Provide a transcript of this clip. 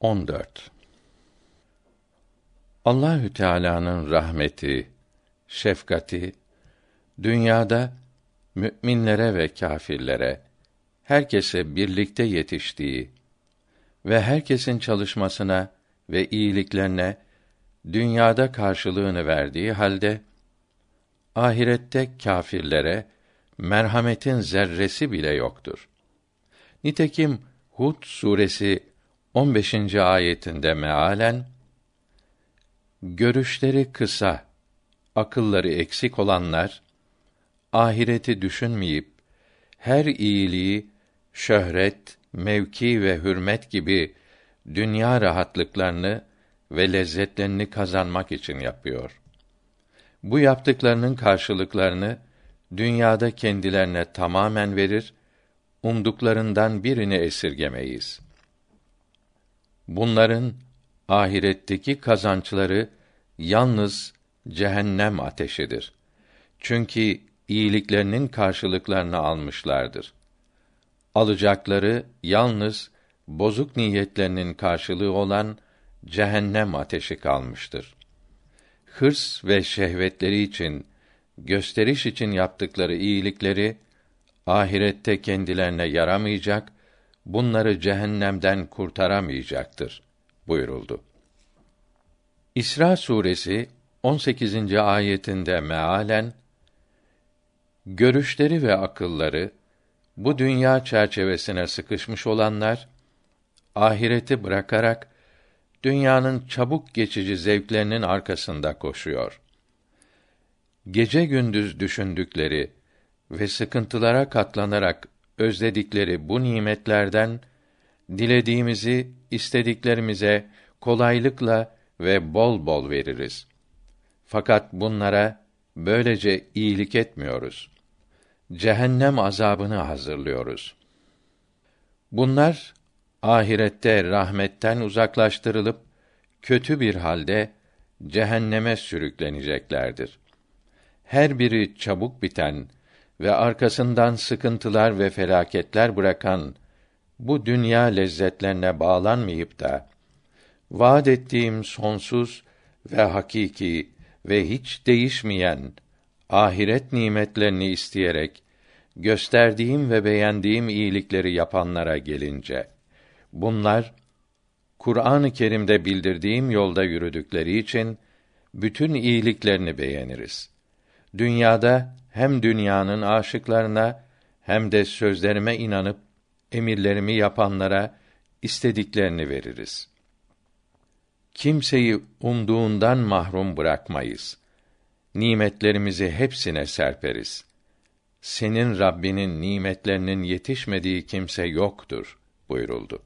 14 Allahü Teala'nın rahmeti, şefkati dünyada müminlere ve kâfirlere herkese birlikte yetiştiği ve herkesin çalışmasına ve iyiliklerine dünyada karşılığını verdiği halde ahirette kâfirlere merhametin zerresi bile yoktur. Nitekim Hud suresi 15. ayetinde mealen görüşleri kısa, akılları eksik olanlar ahireti düşünmeyip her iyiliği şöhret, mevki ve hürmet gibi dünya rahatlıklarını ve lezzetlerini kazanmak için yapıyor. Bu yaptıklarının karşılıklarını dünyada kendilerine tamamen verir, umduklarından birini esirgemeyiz. Bunların ahiretteki kazançları yalnız cehennem ateşidir. Çünkü iyiliklerinin karşılıklarını almışlardır. Alacakları yalnız bozuk niyetlerinin karşılığı olan cehennem ateşi kalmıştır. Hırs ve şehvetleri için, gösteriş için yaptıkları iyilikleri ahirette kendilerine yaramayacak, bunları cehennemden kurtaramayacaktır buyuruldu. İsra suresi 18. ayetinde mealen görüşleri ve akılları bu dünya çerçevesine sıkışmış olanlar ahireti bırakarak dünyanın çabuk geçici zevklerinin arkasında koşuyor. Gece gündüz düşündükleri ve sıkıntılara katlanarak özledikleri bu nimetlerden dilediğimizi istediklerimize kolaylıkla ve bol bol veririz. Fakat bunlara böylece iyilik etmiyoruz. Cehennem azabını hazırlıyoruz. Bunlar ahirette rahmetten uzaklaştırılıp kötü bir halde cehenneme sürükleneceklerdir. Her biri çabuk biten ve arkasından sıkıntılar ve felaketler bırakan bu dünya lezzetlerine bağlanmayıp da vaad ettiğim sonsuz ve hakiki ve hiç değişmeyen ahiret nimetlerini isteyerek gösterdiğim ve beğendiğim iyilikleri yapanlara gelince bunlar Kur'an-ı Kerim'de bildirdiğim yolda yürüdükleri için bütün iyiliklerini beğeniriz. Dünyada hem dünyanın aşıklarına hem de sözlerime inanıp emirlerimi yapanlara istediklerini veririz. Kimseyi umduğundan mahrum bırakmayız. Nimetlerimizi hepsine serperiz. Senin Rabbinin nimetlerinin yetişmediği kimse yoktur buyuruldu.